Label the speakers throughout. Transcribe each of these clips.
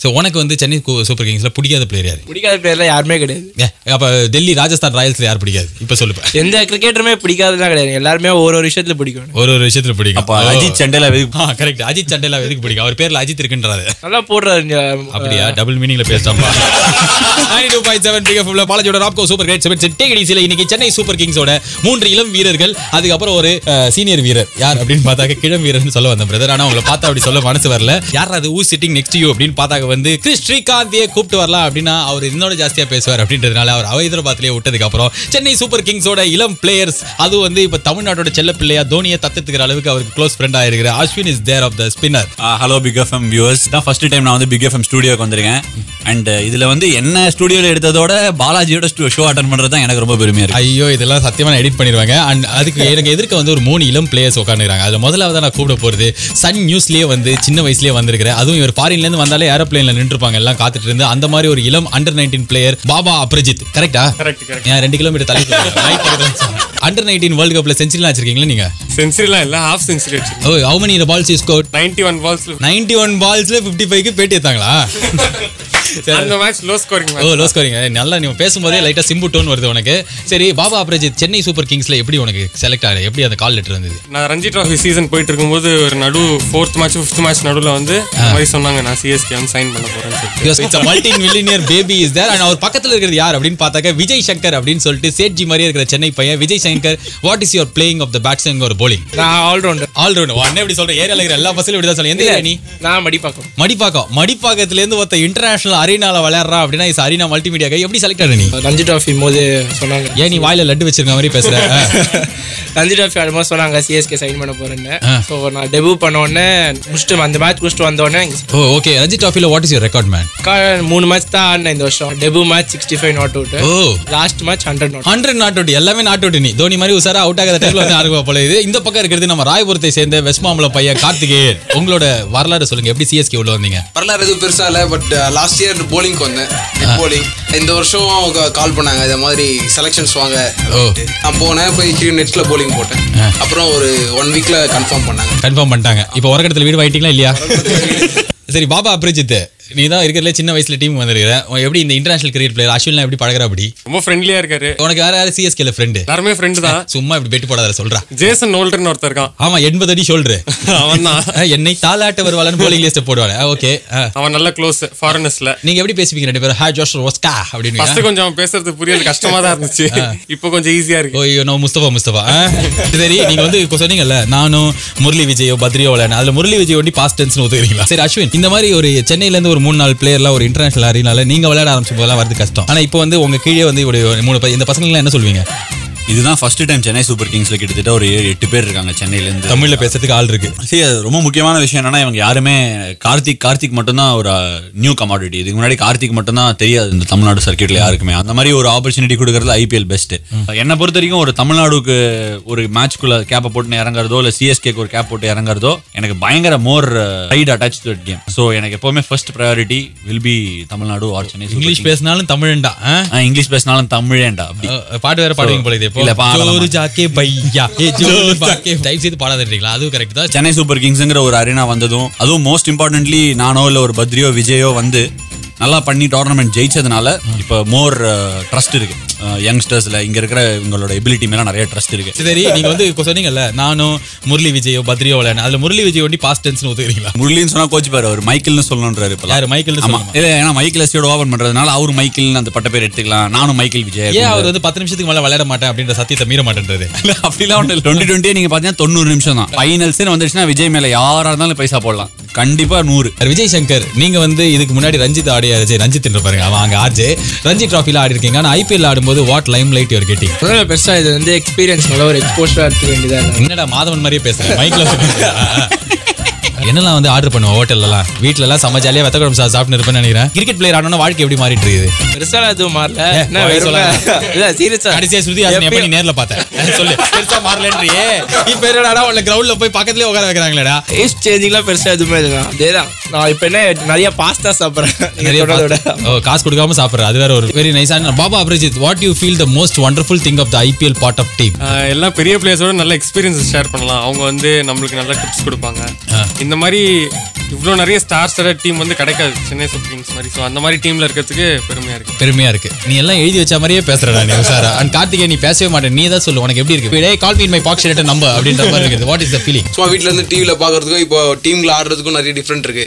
Speaker 1: So உனக்கு வந்து Chennai super கிங்ஸ்ல பிடிக்காத பிளேயர் யாரு?
Speaker 2: பிடிக்காத பேர்ல யாருமே கிடையாது.
Speaker 1: அப்ப டெல்லி ராஜஸ்தான் ராயல்ஸ்ல யார் பிடிக்காது? இப்ப சொல்லுப்ப
Speaker 2: எந்த கிரிக்கெட்டருமே பிடிக்காதுலாம் கிடையாது. எல்லாருமே ஒரு ஒரு விஷயத்துல பிடிக்கும்.
Speaker 1: ஒரு ஒரு விஷயத்துல பிடிக்கும்.
Speaker 3: அப்ப அஜித் சண்டேல வெறும்
Speaker 1: கரெக்ட் அஜித் சண்டேலா எதுக்கு பிடிக்கும்? அவர் பேர்ல அஜித் இருக்குன்றாரு.
Speaker 2: நல்லா போடுறாரு
Speaker 1: அப்படியா? டபுள் மீனிங்ல பேசிட்டாம்பா நைன்டி டூ பாயிண்ட் செவன் பிகே ஃபுல்ல பாலாஜியோட ராப்கோ சூப்பர் கிரேட் செவன் செட் டேகடிசில இன்னைக்கு சென்னை சூப்பர் கிங்ஸோட மூன்று இளம் வீரர்கள் அதுக்கப்புறம் ஒரு சீனியர் வீரர். யார் அப்படின்னு பார்த்தாக்க கிழம் வீரர்னு சொல்ல வந்த பிரதர் ஆனா உங்களை பார்த்தா அப்படி சொல்ல மனசு வரல. யார் அது? ஊ சிட்டிங் நெக்ஸ்ட் யூ அப்படின்னு பார்த்தாக்க வந்து கிறிஸ் ஸ்ரீகாந்தியே கூப்பிட்டு வரலாம் அப்படின்னா அவர் இன்னோட ஜாஸ்தியா பேசுவார் அப்படின்றதுனால அவர் ஹைதராபாத்லயே விட்டதுக்கு அப்புறம் சென்னை சூப்பர் கிங்ஸோட இளம் பிளேயர்ஸ் அது வந்து இப்ப தமிழ்நாட்டோட செல்ல பிள்ளையா தோனியை தத்துக்கிற அளவுக்கு அவருக்கு close friend ஆயிருக்கிற Ashwin is there of the spinner
Speaker 3: hello big FM viewers தான் ஃபர்ஸ்ட் டைம் நான் வந்து பிக் எஃப்எம் ஸ்டுடியோக்கு வந்திருக்கேன். அண்ட் இதுல வந்து என்ன ஸ்டுடியோல எடுத்ததோட பாலாஜியோட ஷோ அட்டன் பண்றது தான் எனக்கு ரொம்ப பெருமையா இருக்கு.
Speaker 1: ஐயோ இதெல்லாம் சத்தியமா நான் எடிட் பண்ணிடுவாங்க. அண்ட் அதுக்கு எனக்கு எதிர்க்க வந்து ஒரு மூணு இளம் பிளேயர்ஸ் உட்காந்துருக்காங்க அதுல முதலாவது நான் கூப்பிட போறது சன் நியூஸ்லயே வந்து சின்ன வயசுலயே வந்திருக்கிறேன். அதுவும் இவர் ஃபாரின்ல இருந்து வந்தாலே ஏரோப்ளேன்ல நின்றுப்பாங்க. எல்லாம் காத்துட்டு இருந்து அந்த மாதிரி ஒரு இளம் under nineteen player Baba Aparajith. கரெக்டா ஏன் ரெண்டு கிலோமீட்டர் தள்ளி அண்டர் நைன்டீன் வேர்ல்ட் கப்ல செஞ்சுரிலாம் வச்சிருக்கீங்களா நீங்க?
Speaker 4: செஞ்சுரிலாம் இல்ல half century
Speaker 1: oh how many balls is score
Speaker 4: ninety one பால்ஸ்ல
Speaker 1: ninety one பால்ஸ்ல ஃபிஃப்டி ஃபைவ்க்கு பேட்டி எடுத்தாங்களா?
Speaker 4: அந்த match low scoring
Speaker 1: oh low scoring நல்லா நீ பேசும்போதே லைட்டா சிம்பு டோன் வருது உனக்கு. சரி பாபா அப்ரஜித் சென்னை சூப்பர் கிங்ஸ்ல எப்படி உனக்கு செலக்ட் ஆகுது எப்படி அந்த கால் லெட்டர் வந்தது?
Speaker 4: நான் ரஞ்சி ட்ராஃபி சீசன் போயிட்டு இருக்கும்போது ஒரு நடு ஃபோர்த் மேட்ச் ஃபிஃப்த் மேட்ச் நடுவுல வந்து மாதிரி சொன்னாங்க. நான் சிஎஸ்கே வந்து சைன் பண்ண
Speaker 1: it's multi millionaire baby is there and அவர் பக்கத்துல இருக்கிறது யார் அப்படின்னு பார்த்தாக்க விஜய் சங்கர் அப்படின்னு சொல்லிட்டு சேட்ஜி மாதிரியே இருக்கிற சென்னை பையன். Vijay Shankar what is your playing of the batsman ஒரு
Speaker 2: நான் ஆல்ரவுண்டர்
Speaker 1: ஆல் ரவுண்ட் அண்ணே இப்படி சொல்றேன் ஏரியால இருக்கிற எல்லா பஸ்ஸிலும் இப்படி தான் சொல்ல எந்த ஏரியா நீ?
Speaker 2: நான் மடிப்பாக்கம்.
Speaker 1: மடிப்பாக்கம். மடிப்பாக்கத்துல இருந்து ஒருத்த இன்டர்நேஷனல் அரீனால விளையாடுறா அப்படின்னா இஸ் அரீனா மல்டிமீடியா கை எப்படி செலக்ட் ஆன நீ?
Speaker 2: ரஞ்சி ட்ராஃபி போது சொன்னாங்க.
Speaker 1: ஏன் நீ வாயில லட்டு வச்சிருக்க மாதிரி பேசுற.
Speaker 2: ரஞ்சி ட்ராஃபி ஆடும்போது சொன்னாங்க. சிஎஸ்கே சைன் பண்ண போறேன்னு. ஸோ நான் டெபியூ பண்ண உடனே முடிச்சுட்டு அந்த மேட்ச் முடிச்சுட்டு வந்த உடனே
Speaker 1: oh okay Ranji ட்ராஃபில what is your record man
Speaker 2: மூணு மேட்ச் தான் ஆடினேன் இந்த வருஷம். Debut match sixty five not out
Speaker 1: oh
Speaker 2: last match hundred not
Speaker 1: hundred not out எல்லாமே நாட் அவுட் நீ. தோனி மாதிரி உசாரா அவுட் ஆகாத டைம்ல வந்து ஆடுவா போல இது. இந்த பக்கம் இருக்கிறது நம்ம ராயபுரத்தை சேர்ந்த வெஸ்மாமலம் பையன் கார்த்திகேயன். உங்களோட வரலாறு சொல்லுங்க. எப்படி சிஎஸ்கே உள்ள வந்தீங்க?
Speaker 5: வரலாறு எதுவும் பெருசா இல்லை பட் லாஸ்ட் இயர் போலிங்க்கு வந்தேன். போலிங் இந்த வருஷம் கால் பண்ணாங்க. இந்த மாதிரி செலெக்ஷன்ஸ் வாங்க. நான் போனேன் போய் நெட்ல போலிங் போட்டேன். அப்புறம் ஒரு ஒன் வீக்ல கன்ஃபார்ம் பண்ணாங்க.
Speaker 1: கன்ஃபார்ம் பண்ணிட்டாங்க. இப்போ உரக்கடத்துல வீடு வாங்கிட்டீங்களா இல்லையா? சரி பாபா அப்ரிஜித் நீ தான் இருக்கிறதுல சின்ன வயசுல டீம் வந்திருக்கிற. எப்படி இந்த இன்டர்நேஷனல் கிரிக்கெட் பிளேயர் அஸ்வின்லாம் எப்படி பழகுற அப்படி
Speaker 4: ரொம்ப ஃப்ரெண்ட்லியா இருக்காரு.
Speaker 1: உனக்கு வேற யாரு சிஎஸ்கேல ஃப்ரெண்டு
Speaker 4: எல்லாருமே ஃப்ரெண்டு தான்.
Speaker 1: சும்மா இப்படி பெட்டு போடாத சொல்றா.
Speaker 4: ஜேசன் நோல்டர்னு ஒருத்தர் இருக்கான்.
Speaker 1: ஆமா எண்பது அடி ஷோல்டர்
Speaker 4: அவன் தான்
Speaker 1: என்னை தாலாட்ட வருவாளன்னு போலிங் லிஸ்ட் போடுவாங்க ஓகே
Speaker 4: அவன் நல்ல க்ளோஸ் ஃபாரினர்ஸ்ல
Speaker 1: நீங்க எப்படி பேசுவீங்க ரெண்டு பேரும்? ஹா ஜோஷ் ஒஸ்கா அப்படின்னு
Speaker 4: ஃபர்ஸ்ட் கொஞ்சம் பேசுறது புரியாது கஷ்டமா தான் இருந்துச்சு. இப்போ கொஞ்சம் ஈஸியா இருக்கு.
Speaker 1: ஓய்யோ நோ முஸ்தபா முஸ்தபா? சரி நீங்க வந்து இப்போ சொன்னீங்கல்ல நானும் முரளி விஜயோ பத்ரியோ விளையாடு அதுல முரளி விஜய் ஒண்டி பாஸ்ட் டென்ஸ் ஒத்துக்கிறீங்களா? சரி அஸ்வின் இந்த மாதிரி ஒரு சென்னையில இருந்து ஒரு மூணு நாலு பிளேயர்லாம் ஒரு இன்டர்நேஷனல் அறினால நீங்க விளையாட ஆரம்பிச்சு போதெல்லாம் வரது கஷ்டம். ஆனா இப்போ வந்து உங்க கீழே வந்து இப்படி மூணு இந்த பசங்க என்ன சொல்வீங்க?
Speaker 3: இதுதான் ஃபர்ஸ்ட் டைம் சென்னை சூப்பர் கிங்ஸ்ல கிட்டத்தட்ட ஒரு எட்டு பேர் இருக்காங்க சென்னையில இருந்து.
Speaker 1: தமிழ்ல பேசுறதுக்கு ஆள் இருக்கு.
Speaker 3: சரி ரொம்ப முக்கியமான விஷயம் என்னன்னா இவங்க யாருமே கார்த்திக் கார்த்திக் மட்டும்தான் ஒரு நியூ கமாடிட்டி இதுக்கு முன்னாடி கார்த்திக் மட்டும்தான் தெரியாது இந்த தமிழ்நாடு சர்க்கியூட்ல யாருக்குமே. அந்த மாதிரி ஒரு ஆப்பர்ச்சுனிட்டி கொடுக்கறது ஐபிஎல் பெஸ்ட் என்னை பொறுத்த வரைக்கும் ஒரு தமிழ்நாடுக்கு ஒரு மேட்ச்க்குள்ள கேப்பை போட்டு இறங்குறதோ இல்ல சிஎஸ்கேக்கு ஒரு கேப் போட்டு இறங்குறதோ எனக்கு பயங்கர more right attach to game so எனக்கு எப்பவுமே first priority will be Tamil Nadu or Chennai
Speaker 1: English. பேசினாலும் தமிழண்டா
Speaker 3: இங்கிலீஷ் பேசினாலும் தமிழேண்டா
Speaker 1: பாட்டு வேற பாடுவீங்க போல இது
Speaker 3: இல்ல, பாடலாம்.
Speaker 1: ஜாக்கே பையா ஏ ஜோரு ஜாக்கே தயவு செய்து பாடாதீங்களா அதுவும் கரெக்ட் தான்.
Speaker 3: சென்னை சூப்பர் கிங்ஸ்ங்கிற ஒரு அரேனா வந்ததும் அதுவும் மோஸ்ட் இம்பார்ட்டன்ட்லி நானோ இல்ல ஒரு பத்ரியோ விஜயோ வந்து நல்லா பண்ணி டோர்னமெண்ட் ஜெயிச்சதுனால இப்போ மோர் ட்ரஸ்ட் இருக்கு. யங்ஸ்டர்ஸ்ல இங்க இருக்கிற இவங்களோட எபிலிட்டி மேல நிறைய ட்ரஸ்ட் இருக்கு.
Speaker 1: சரி நீங்க வந்து சொன்னீங்கல்ல நானும் முரளி விஜயோ பத்ரியோ விளையாடு அதுல முரளி விஜய் ஒண்டி பாஸ்ட் டென்ஸ் ஒத்துக்கிறீங்களா?
Speaker 3: முரளின்னு சொன்னா கோச் பாரு அவர் மைக்கேல்னு சொல்லணுன்றாரு இப்ப
Speaker 1: யாரு சொல்லுங்க.
Speaker 3: இல்ல ஏன்னா மைக்கேல் எஸ்டியோட ஓபன் பண்றதுனால அவர் மைக்கேல்னு அந்த பட்ட பேர் எடுத்துக்கலாம். நானும் மைக்கேல் விஜய்
Speaker 1: ஏன் அவர் வந்து பத்து நிமிஷத்துக்கு மேல விளையாட மாட்டேன் அப்படின்ற சத்தியத்தை மீற மாட்டேன்றது
Speaker 3: அப்படிலாம் ஒன்று டுவெண்ட்டி டுவெண்ட்டியே நீங்க பாத்தீங்கன்னா தொண்ணூறு நிமிஷம் தான் ஃபைனல்ஸ் வந்துச்சுன்னா விஜய் மேல யாரா இருந்தாலும் பைசா போடலாம். கண்டிப்பா நூறு.
Speaker 1: விஜய் சங்கர் நீங்க வந்து இதுக்கு முன்னாடி ரஞ்சித் ஆடிய ரஞ்சித் என்று பாருங்க. அவன் அங்க ஆர்ஜே. ரஞ்சி டிராஃபில ஆடி இருக்கீங்க ஆனா ஐபிஎல் ஆடும்போது what limelight your getting
Speaker 2: அதனால பெருசா இது வந்து எக்ஸ்பீரியன்ஸ் நல்ல ஒரு எக்ஸ்போஷரா எடுத்துக்க வேண்டியதா இருக்கு
Speaker 1: என்னடா மாதவன் மாதிரியே பேசுறேன் மைக்ல என்னெல்லாம் வந்து ஆர்டர் பண்ணுவோம் ஹோட்டல்லலாம் வீட்ல எல்லாம் செம்ம ஜாலியா வெத்த குழம்பு சாப்பிட்டு இருப்பேன்னு நினைக்கிறேன். கிரிக்கெட் பிளேயர் ஆனோட வாழ்க்கை எப்படி மாறிட்டு இருக்குது
Speaker 2: பெருசா எதுவும் மாறல. சீரியஸா
Speaker 1: கடைசியா ஸ்ருதி ஹாசன் எப்ப நீ நேர்ல பார்த்தேன். சொல்லு. பெருசா மாறலன்றியே. இப்ப என்னடா உள்ள கிரவுண்ட்ல போய் பக்கத்துலயே உட்கார வைக்கிறாங்களேடா.
Speaker 2: டேஸ்ட் சேஞ்சிங்லாம் பெருசா எதுவுமே இல்லை. அதேதான். நான் இப்போ என்ன நிறைய பாஸ்தா சாப்பிட்றேன்.
Speaker 1: ஓ காசு கொடுக்காம சாப்பிடுற. அது வேற ஒரு very nice Baba Aparajith what you feel the most wonderful thing of the IPL part of team
Speaker 4: எல்லாம் பெரிய பிளேயர்ஸோட நல்ல எக்ஸ்பீரியன்ஸ் ஷேர் பண்ணலாம். அவங்க வந்து நம்மளுக்கு நல்ல டிப்ஸ் கொடுப்பாங்க. இந்த இந்த மாதிரி இவ்வளோ நிறைய ஸ்டார் ஸ்டார் டீம் வந்து கிடைக்காது. சென்னை சூப்பர் கிங்ஸ் மாதிரி. ஸோ அந்த மாதிரி டீம்ல இருக்கிறதுக்கு பெருமையா இருக்கு.
Speaker 1: பெருமையா இருக்கு. நீ எல்லாம் எழுதி வச்ச மாதிரியே பேசுறடா நீ உஷாரா. அண்ட் கார்த்திகே நீ பேசவே மாட்டேன் நீ தான் சொல்லு உனக்கு எப்படி இருக்கு? டேய் call mean my box shade number அப்படின்ற மாதிரி இருக்குது. வாட் இஸ் த ஃபீலிங்
Speaker 5: சும்மா வீட்ல இருந்து டிவில பாக்குறதுக்கும் இப்போ டீம்ல ஆடுறதுக்கும் நிறைய டிஃப்ரெண்ட் இருக்கு.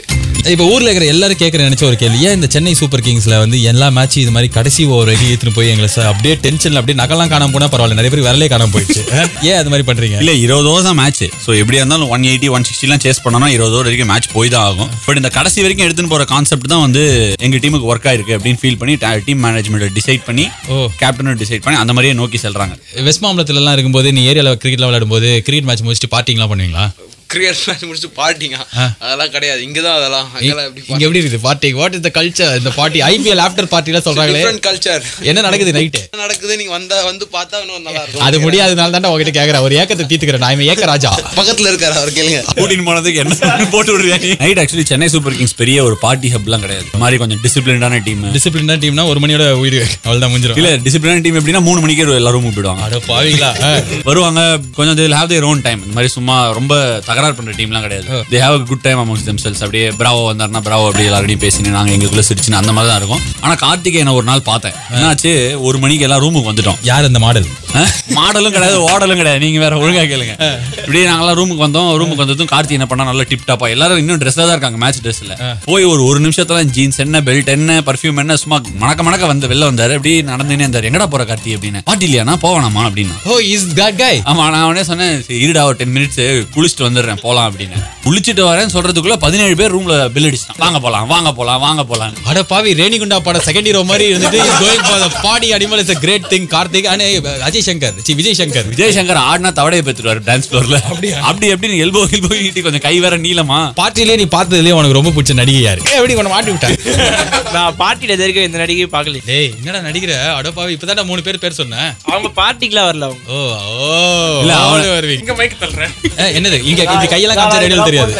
Speaker 1: இப்போ ஊர்ல இருக்கிற எல்லாரும் கேட்கற நினைச்ச ஒரு கேள்வி. ஏன் இந்த சென்னை சூப்பர் கிங்ஸ்ல வந்து எல்லா மேட்ச் இது மாதிரி கடைசி ஓவர் வரைக்கும் ஏத்துன்னு போய் எங்களை ச- அப்படியே டென்ஷன்ல அப்படியே நகலாம் காணாம போனா பரவாயில்ல. நிறைய பேர் விரலே காணாம போயிடுச்சு. ஏன் அது மாதிரி பண்றீங்க?
Speaker 3: இல்ல இருபது ஓவர் தான் மேட்ச் ஸோ எப்படியா இருந்தாலும் ஒன் எயிட்டி ஒன் சிக்ஸ்டிலாம் சேஸ் பண்ணோம்னா இருபது ஓவர் வரைக்கும் மேட்ச் போய் தான் ஆகும் பட் இந்த கடைசி வரைக்கும் எடுத்துன்னு போற கான்செப்ட் தான் வந்து எங்க டீமுக்கு ஒர்க் ஆயிருக்கு அப்படின்னு ஃபீல் பண்ணி டீம் மேனேஜ்மெண்ட் டிசைட் பண்ணி
Speaker 1: ஓ.
Speaker 3: கேப்டனும் டிசைட் பண்ணி அந்த மாதிரியே நோக்கி செல்றாங்க.
Speaker 1: வெஸ்ட் மாம்பலத்துல எல்லாம் இருக்கும்போது நீ ஏரியால கிரிக்கெட்ல விளையாடும்போது கிரிக்கெட் மேட்ச் முடிச்சுட்டு பார்ட்டிங்லாம் பண்ணுவீங்களா?
Speaker 5: கிரிக்கெட் மேட்ச் முடிச்சு பார்ட்டிங்க அதெல்லாம் கிடையாது. இங்க தான் அதெல்லாம்
Speaker 1: இங்க எப்படி இருக்குது? Party what is the culture இந்த பார்ட்டி ஐபிஎல் ஆஃப்டர் பார்ட்டிலாம் சொல்றாங்களே.
Speaker 5: கல்ச்சர்
Speaker 1: என்ன நடக்குது நைட்டு
Speaker 5: என்ன நடக்குது? நீங்க வந்தா வந்து பார்த்தா இன்னும் நல்லா இருக்கும்.
Speaker 1: அது முடியாதனால தான் உங்ககிட்ட கேக்குறேன். ஒரு ஏக்கத்தை தீத்துக்கிறேன் நான் இவன் ஏக்க ராஜா.
Speaker 5: பக்கத்துல இருக்காரு அவர் கேளுங்க.
Speaker 3: கூட்டின்னு போனதுக்கு என்ன போட்டு விடுறியா night actually Chennai super kings பெரிய ஒரு பார்ட்டி ஹப்லாம் கிடையாது. இந்த மாதிரி கொஞ்சம் டிசிப்ளின்டான டீம்
Speaker 1: டிசிப்ளினா டீம்னா ஒரு மணியோட உயிர். அவ்வளவுதான் முடிஞ்சிடும்
Speaker 3: இல்ல டிசிப்ளினான டீம் எப்படின்னா மூணு மணிக்கே எல்லாரும் போயிடுவாங்க
Speaker 1: அட பாவீங்களா. ஆ.
Speaker 3: வருவாங்க கொஞ்சம் ஹேவ் தேர் ஓன் டைம் இந்த மாதிரி சும்மா ரொம்ப தகராறு பண்ற டீம்லாம் கிடையாது. They have good time amongst themselves அப்படியே பிராவோ வந்தாருன்னா பிராவோ அப்படியே எல்லாரையும் பேசினு நாங்க எங்களுக்குள்ள சிரிச்சுன்னு அந்த மாதிரி தான் இருக்கும். ஆனா கார்த்திகேயனை ஒரு நாள் பார்த்தேன். என்னாச்சு? ஒரு மணிக்கு எல்லாம் ரூமுக்கு வந்துட்டோம்.
Speaker 1: யார் அந்த மாடல்?
Speaker 3: மாடலும் கிடையாது ஓடலும் கிடையாது. நீங்க வேற ஒழுங்கா கேளுங்க. இப்படியே நாங்களாம் ரூமுக்கு வந்தோம். ரூமுக்கு வந்ததும் கார்த்தி என்ன பண்ணா நல்லா டிப் டாப்பா எல்லாரும் இன்னும் ட்ரெஸ்ல தான் இருக்காங்க மேட்ச் ட்ரெஸ்ல போய் ஒரு ஒரு நிமிஷத்துல ஜீன்ஸ் என்ன பெல்ட் என்ன பர்ஃபியூம் என்ன சும்மா மணக்க மணக்க வந்து வெளில வந்தாரு. அப்படி நடந்துனே இருந்தாரு. எங்கடா போற கார்த்தி அப்படின்னு. பாட்டி இல்லையா போவேணாமா அப்படின்னா.
Speaker 1: ஓ இஸ் தட் கை
Speaker 3: ஆமா நான் உடனே சொன்னேன் "சரி, இருடா ஒரு டென் மினிட்ஸ் குளிச்சுட்டு வந்துடுறேன். போலாம் அப்படின்னு. குளிச்சுட்டு வரேன்னு சொல்றதுக்குள்ள பதினேழு பேர் ரூம்ல பில் அடிச்சிட்டான். வாங்க போலாம் வாங்க போலாம் வாங்க போலாம்
Speaker 1: அட பாவி ரேணிகுண்டா பட செகண்ட் ஹீரோ மாதிரி இருந்துட்டு going for the body animal is great thing. Karthik and Ajay Shankar C Vijay Shankar.
Speaker 3: Vijay Shankar ஆடினா தவடையை பெற்றுருவாரு டான்ஸ் ஃப்ளோர்ல அப்படி எப்படி எல்போ எல்போ நீட்டி கொஞ்சம் கை வேற நீளமா.
Speaker 1: பார்ட்டிலே நீ பார்த்ததுலயே உனக்கு ரொம்ப பிடிச்ச நடிகை யாரு? எப்படி கொண்டு மாட்டி விட்டேன்?
Speaker 2: நான் பார்ட்டியில இது வரைக்கும் இந்த நடிகை பார்க்கல
Speaker 1: டேய் என்னடா நடிக்கிற? அட பாவி இப்பதான் மூணு பேர் பேர் சொன்னேன்
Speaker 2: அவங்க பார்ட்டிக்குலாம் வரல அவங்க.
Speaker 1: ஓ ஓ
Speaker 3: இல்ல, அவனு
Speaker 1: வருவீங்க.
Speaker 4: இங்க மைக் தள்ளுறேன்.
Speaker 1: என்னது? இங்க இந்த கையெல்லாம் காமிச்சா ரேடியோ தெரியாது.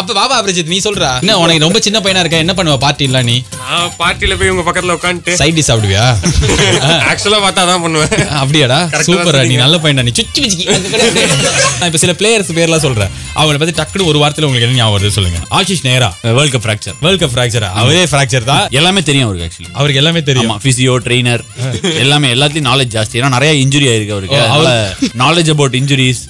Speaker 1: அப்ப பாபா அபிரஜித் நீ சொல்றா. என்ன உனக்கு ரொம்ப சின்ன பையனா இருக்க என்ன பண்ணுவ பார்ட்டி இல்ல நீ?
Speaker 4: நான் பார்ட்டியில போய் உங்க பக்கத்துல உட்காந்துட்டு.
Speaker 1: Side dish சாப்பிடுவியா?
Speaker 4: ஆக்சுவலா பார்த்தா தான் பண்ணுவேன்.
Speaker 1: அப்படியாடா? சூப்பரா நீ. நல்ல பையன்டா நீ சுச்சி வச்சுக்கி நான் இப்ப சில பிளேயர்ஸ் பேர்லாம் சொல்றேன். அவங்கள பத்தி டக்குனு ஒரு வாரத்துல உங்களுக்கு என்ன ஞாபகம் வருது சொல்லுங்க. ஆஷிஷ் நேரா
Speaker 3: world cup fracture
Speaker 1: world cup fracture அவரே ஃபிராக்சர் தான்.
Speaker 3: எல்லாமே தெரியும் அவருக்கு ஆக்சுவலி
Speaker 1: அவருக்கு எல்லாமே தெரியும்.
Speaker 3: ஆமா பிசியோ ட்ரெயினர் எல்லாமே எல்லாத்துலயும் நாலேஜ் ஜாஸ்தி. ஏன்னா நிறைய இன்ஜுரி ஆயிருக்கு அவருக்கு. நாலேஜ் அபவுட் இன்ஜுரிஸ்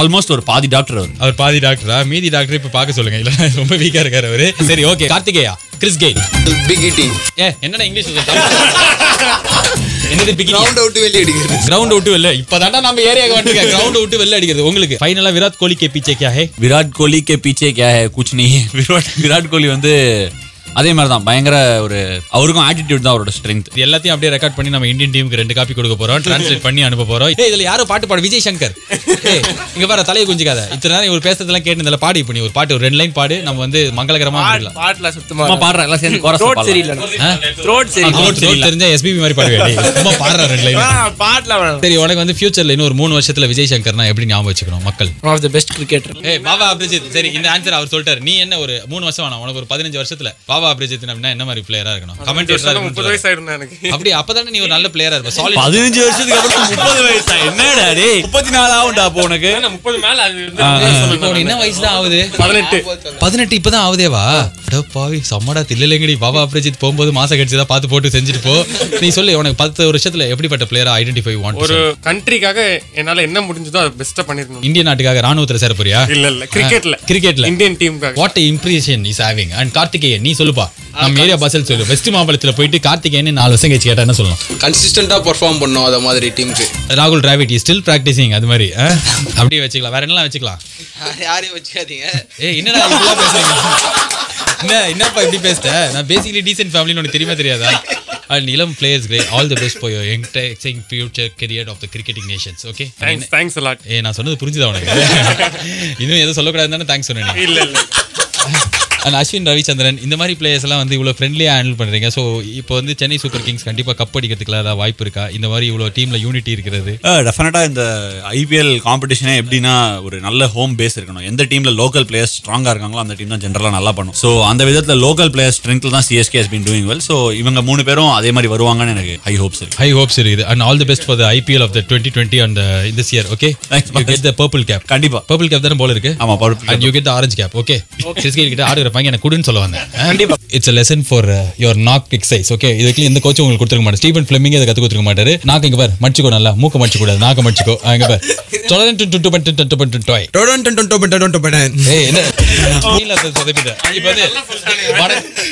Speaker 3: ஆல்மோஸ்ட் ஒரு பாதி டாக்டர் அவர்.
Speaker 1: அவர் பாதி டாக்டரா மீதி டாக்டர் இப்ப பார்க்க சொல்லுங்க. இல்ல ரொம்ப வீக்கா இருக்காரு அவரு. சரி okay Karthikeya Chris Gayle
Speaker 5: big
Speaker 1: ஏ என்னடா இங்கிலீஷ் என்னது பிகினி
Speaker 5: ரவுண்ட் அவுட் வெளியே அடிக்கிறது.
Speaker 1: கிரவுண்ட் வெளில இப்பதான்டா நம்ம ஏரியாக்கு வந்துருக்க. கிரவுண்ட் வெளில அடிக்கிறது. உங்களுக்கு ஃபைனலா விராட் கோலி கே பீச்சே கியா ஹே?
Speaker 3: விராட் கோலி கே பீச்சே கே ஹே விராட் விராட் கோலி வந்து அதே மாதிரி தான் பயங்கர ஒரு அவருக்கும் ஆட்டிடியூட் தான் அவரோட ஸ்ட்ரென்த்
Speaker 1: எல்லாத்தையும் அப்படியே ரெக்கார்ட் பண்ணி நம்ம இந்தியன் டீமுக்கு ரெண்டு காப்பி கொடுக்க போறோம். டிரான்ஸ்லேட் பண்ணி அனுப்ப போறோம். இதுல யாரோ பாட்டு பாடு விஜய் சங்கர். இங்க பாரு தலையை குஞ்சிக்காத இத்தனை நேரம் இவர் பேசுறதெல்லாம் கேட்டு இதுல பாடி பண்ணி ஒரு பாட்டு ஒரு ரெண்டு லைன் பாடு நம்ம வந்து மங்களகரமா பண்ணிடலாம்
Speaker 2: பாட்டுல சுத்தமா
Speaker 3: சும்மா பாடுற எல்லாம் சேர்ந்து பாடலாம்.
Speaker 2: சரியில்லை
Speaker 1: throat தெரிஞ்சா எஸ்பிபி மாதிரி பாடுவேன். சும்மா பாடுற ரெண்டு லைன்
Speaker 2: பாட்டுல வேணும்
Speaker 1: சரி உனக்கு வந்து ஃபியூச்சர்ல இன்னும் ஒரு மூணு வருஷத்துல விஜய் சங்கர்னா எப்படி ஞாபகம் வச்சுக்கணும் மக்கள்?
Speaker 2: One of the best cricketer
Speaker 1: ஏய் பாபா அபிரஜித். சரி இந்த ஆன்சர் அவர் சொல்லிட்டாரு. நீ என்ன ஒரு மூணு வருஷம் வேணாம் உனக்கு ஒரு பதினஞ்சு வருஷத்துல. பாபா அபிரஜித் அப்படின்னா என்ன மாதிரி பிளேயரா இருக்கணும்? கமெண்டேட்டரா
Speaker 4: முப்பது வயசு ஆயிடும் எனக்கு.
Speaker 1: அப்படி அப்பதானே நீ ஒரு நல்ல பிளேயரா இருப்ப. சாலிட்
Speaker 3: பதினஞ்சு வருஷத்துக்கு அப்புறம் முப்பது வயசா என்னடா டேய்? முப்பத்தி நாலு ஆகும்டா உனக்கு?
Speaker 4: முப்பது மேல
Speaker 1: இப்போ உனக்கு என்ன வயசு தான் ஆகுது?
Speaker 4: பதினெட்டு.
Speaker 1: பதினெட்டு இப்பதான் ஆகுதேவா அட பாவி சம்மடா தில்லைங்கடி பாபா அபிரஜித் போகும்போது மாசம் கழிச்சு தான் பார்த்து போட்டு செஞ்சுட்டு போ. நீ சொல்லு உனக்கு பத்து வருஷத்துல எப்படிப்பட்ட பிளேயரா ஐடென்டிஃபை வாண்ட்
Speaker 4: ஒரு கண்ட்ரிக்காக என்னால என்ன முடிஞ்சதோ அதை பெஸ்டா பண்ணிருக்கணும்
Speaker 1: இந்திய நாட்டுக்காக ராணுவத்துல சேர போறியா?
Speaker 4: இல்ல இல்ல. கிரிக்கெட்ல
Speaker 1: கிரிக்கெட்ல
Speaker 4: Indian டீமுக்காக
Speaker 1: what impression is having and Karthikeyan நீ சொல்லுப்பா. நம்ம ஏரியா பஸ்ஸில் சொல்லு. வெஸ்ட் மாம்பலத்துல போயிட்டு கார்த்திகேயன் நாலு வருஷம் கழிச்சு கேட்டா என்ன சொல்லலாம்
Speaker 5: கன்சிஸ்டண்டா பெர்ஃபார்ம் பண்ணோம் அத மாதிரி டீமுக்கு
Speaker 1: ராகுல் டிராவிட் ஸ்டில் பிராக்டிசிங் அது மாதிரி? அப்படியே வச்சுக்கலாம். வேற என்னலாம் வச்சுக்கலாம்?
Speaker 5: யாரையும் வச்சுக்காதீங்க.
Speaker 1: ஏய் என்னடா இப்படிலாம் பேசுறீங்க? என்ன என்னப்பா இப்படி பேசிட்ட நான் பேசிக்கலி டீசென்ட் ஃபேமிலின்னு உனக்கு தெரியுமா தெரியாதா? அண்ட் இளம் players grey all the best for your enticing future career of the cricketing nations okay
Speaker 4: thanks thanks a lot
Speaker 1: ஏ நான் சொன்னது புரிஞ்சுதா உனக்கு? இன்னும் எதுவும் சொல்லக்கூடாதுன்னு தானே தேங்க்ஸ் சொன்னேன்
Speaker 4: இல்ல இல்ல.
Speaker 1: அண்ட் அஸ்வின் ரவிச்சந்திரன் இந்த மாதிரி பிளேயர்ஸ் எல்லாம் வந்து இவ்வளவு ஃப்ரெண்ட்லியா ஹேண்டில் பண்றீங்க. ஸோ இப்போ வந்து சென்னை சூப்பர் கிங்ஸ் கண்டிப்பா கப் அடிக்கிறதுக்குலாம் ஏதாவது வாய்ப்பு இருக்கா? இந்த மாதிரி இவ்வளவு டீம்ல யூனிட்டி இருக்கிறது.
Speaker 3: டெஃபினட்டா இந்த ஐபிஎல் காம்படிஷனே எப்படின்னா ஒரு நல்ல ஹோம் பேஸ் இருக்கணும். எந்த டீம்ல லோக்கல் பிளேயர்ஸ் ஸ்ட்ராங்கா இருக்காங்களோ அந்த டீம் தான் ஜென்ரலா நல்லா பண்ணும். ஸோ அந்த விதத்துல லோக்கல் பிளேயர்ஸ் ஸ்ட்ரென்த்ல தான் CSK has been doing well so இவங்க மூணு பேரும் அதே மாதிரி வருவாங்கன்னு எனக்கு ஹை ஹோப்ஸ் இருக்கு.
Speaker 1: ஹை ஹோப்ஸ் இருக்குது. And all the best for the IPL of the twenty twenty and this year okay you get the purple cap
Speaker 3: கண்டிப்பா.
Speaker 1: பர்பிள் கேப் தானே போல இருக்கு
Speaker 3: ஆமா cap.
Speaker 1: And you get the orange cap okay CSK கிட்ட ஆடுற பையன் எனக்கு குடுன்னு சொல்ல வந்தேன் கண்டிப்பா it's a lesson for your knock exercise okay இதுக்கு எந்த கோச்சும் உங்களுக்கு கொடுத்துருக்க மாட்டார் ஸ்டீவன் ஃபிளமிங் இதை கத்து கொடுத்துருக்க மாட்டாரு நாக்கு இங்க பாரு மடிச்சுக்கோ நல்லா மூக்க மடிச்சு கூடாது நாக்க மடிச்சுக்கோ இங்க பாரு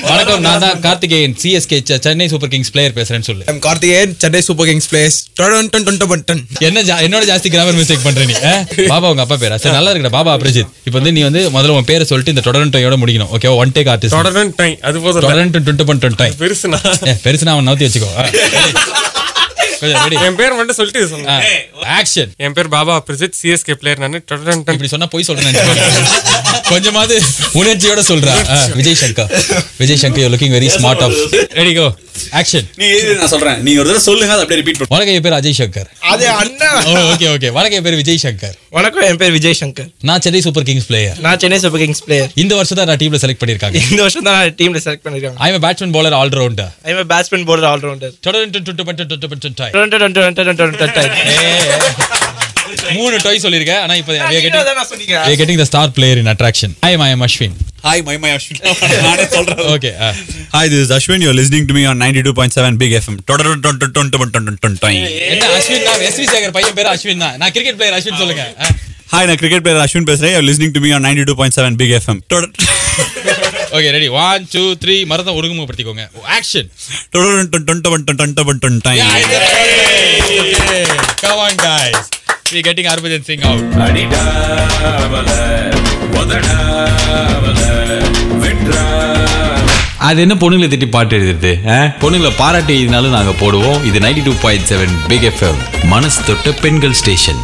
Speaker 1: வணக்கம் நான் தான் Karthikeyan CSK Chennai Super Kings player பேசுறேன்னு சொல்லு
Speaker 5: I'm Karthikeyan Chennai Super Kings plays டொடன் டன் டன் டொபன் டன்.
Speaker 1: என்ன என்னோட ஜாஸ்தி கிராமர் மிஸ்டேக் பண்ற நீ? பாபா உங்க அப்பா பேரா சரி நல்லா இருக்கடா பாபா அபிரஜித் இப்போ வந்து நீ வந்து முதல்ல உன் பேரை சொல்லிட்டு இந்த டொடரண்டோயோட முடிக்கணும் ஓகே ஒன் டேக் ஆர்டிஸ்ட்
Speaker 4: தொடர்ந்து டைம் அது போதும்
Speaker 1: டொரண்டோ டுட்டு பன் டுட்டை
Speaker 4: பெருசுண்ணா.
Speaker 1: பெருசு நான் நவுத்தி வச்சுக்கோ.
Speaker 4: என் பேர் மட்டும் சொல்லிட்டு சொன்னேன்
Speaker 1: ஆக்ஷன்
Speaker 4: என் பேர் பாபா பிரஜித் சிஎஸ்கே பிளேயர் நான். தொடர்ந்து
Speaker 1: இப்படி சொன்னா போய் சொல்றேன் கொஞ்சமாவது உணர்ச்சியோட சொல்றா Vijay Shankar Vijay Shankar you looking very smart off ready go action
Speaker 3: நீ நான் சொல்றேன் நீங்க ஒரு தடவை சொல்லுங்க அதை அப்படியே ரிப்பீட்
Speaker 1: வணக்கம் என் பேர் அஜய் சங்கர்
Speaker 2: அது அண்ணா
Speaker 1: ஓகே ஓகே வணக்கம் என் பேர் விஜய் சங்கர்
Speaker 2: வணக்கம் என் பேர் விஜய் சங்கர்
Speaker 1: நான் சென்னை சூப்பர் கிங்ஸ் பிளேயர்
Speaker 2: நான் சென்னை சூப்பர் கிங்ஸ் பிளேயர்
Speaker 1: இந்த வருஷம் தான் நான் டீம்ல செலக்ட் பண்ணிருக்காங்க
Speaker 2: இந்த வருஷம் தான் நான் டீம்ல செலக்ட் பண்ணிருக்காங்க
Speaker 1: I am batsman bowler all rounder
Speaker 2: I am batsman bowler all rounder
Speaker 1: மூணு டொய் சொல்லிருக்கேன் ஆனா இப்போ we are getting we are getting the star player in attraction i am i am ashwin
Speaker 3: hi my my Ashwin நானே சொல்றேன்
Speaker 1: uh,
Speaker 3: hi this is Ashwin you listening to me on 92.7 Big FM தொடர் டொன் டொன் டொன் டொன் டொன் டொன்
Speaker 1: என்ன அஸ்வின் தான் எஸ்வி சேகர் பையன் பேர் அஸ்வின் தான் நான் கிரிக்கெட் பிளேயர் அஸ்வின் சொல்லுங்க.
Speaker 3: ஹாய் நான் கிரிக்கெட் பிளேயர் அஸ்வின் பேசுறேன் you listening to me on 92.7 Big FM தொடர்
Speaker 1: okay ready one two three மரத்தை ஒழுங்குமுகப்படுத்திக்கோங்க ஆக்ஷன்
Speaker 3: தொடர் டொன் டொன் டொன் டொன் டொன் டொன் டொன்
Speaker 1: come on guys we getting harbhajan singh out.
Speaker 6: அது என்ன பொண்ணுங்களை திட்டி பாட்டு எழுதுறது பொண்ணுங்களை பாராட்டி எழுதினாலும் நாங்கள் போடுவோம். இது ninety two point seven Big FM மனசு தொட்ட பெண்கள் ஸ்டேஷன்.